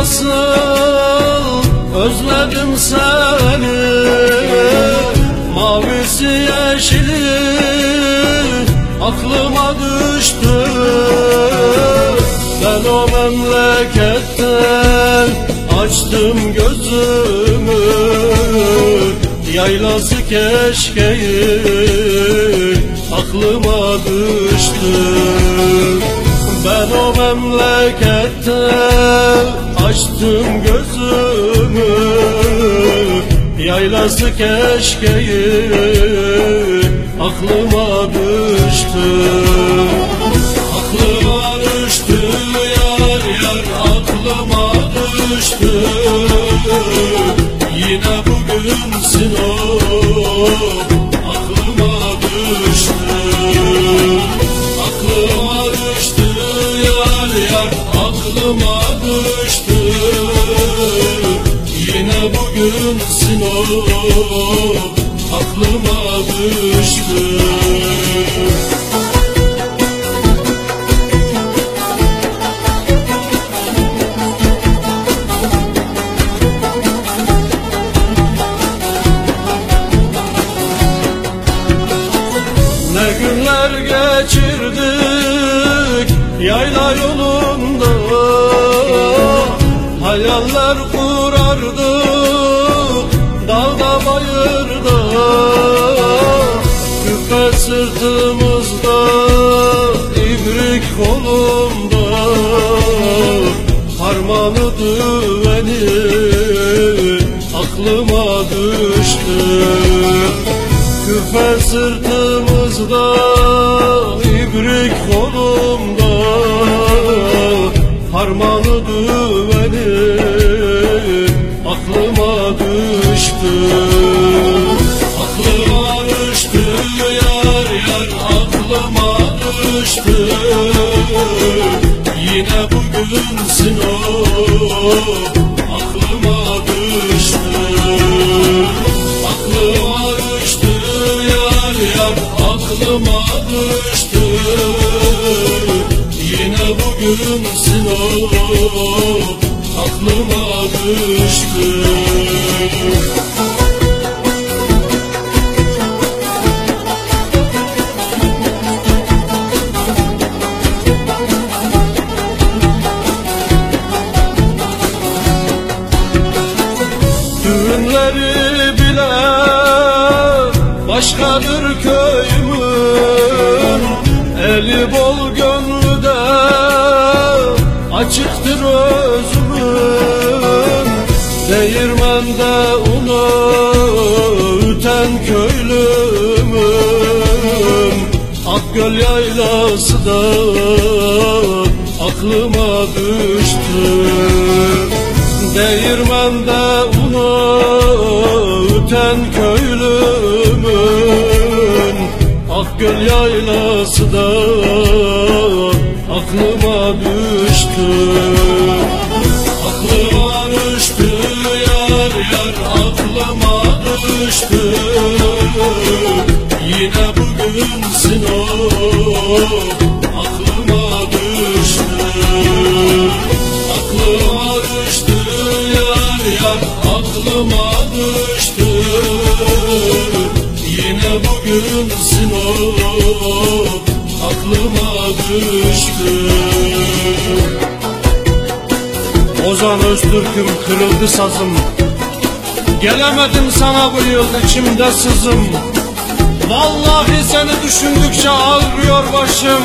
Nasıl özledim seni. Mavisi yeşili aklıma düştü. Ben o memleketten açtım gözümü. Yaylası keşkeyi aklıma düştü Ben o memleketten açtım gözümü. Yaylası keşkeyi aklıma düştü. Aklıma düştü yar yar aklıma düştü. Yine bugünsün o aklıma düştü Yine bugünsün o aklıma düştü Ne günler geçirdik yayla yolunda Hayaller kurardık dağda bayırda Küpe sırtımızda ibrik kolumda Harmanı düveni aklıma düştü. Küfe sırtımızda ibrik kolumda Harmanı düveni aklıma düştü. Aklıma düştü yar yar aklıma düştü. Yine bugünsün o aklıma düştü. Aklıma düştü yar yar aklıma düştü Yine bugünsün o aklıma düştü Düğünleri bile başkadır köyümün. Eli bol gönlü açıktır özümün Değirmende unu üten köylümün. Akgöl yaylası da aklıma düştü. Değirmende unu üten köylümün Akgöl yaylası da aklıma düştü. Aklıma düştü yar yar. Aklıma düştü. Yine bugünsün o aklıma düştü. Aklıma düştü yar yar. Aklıma düştü. Yine bugünsün o aklıma düştü. Ozan Öztürk'üm kırıldı sazım. Gelemedim sana bu yıl içimde sızım. Vallahi seni düşündükçe ağrıyor başım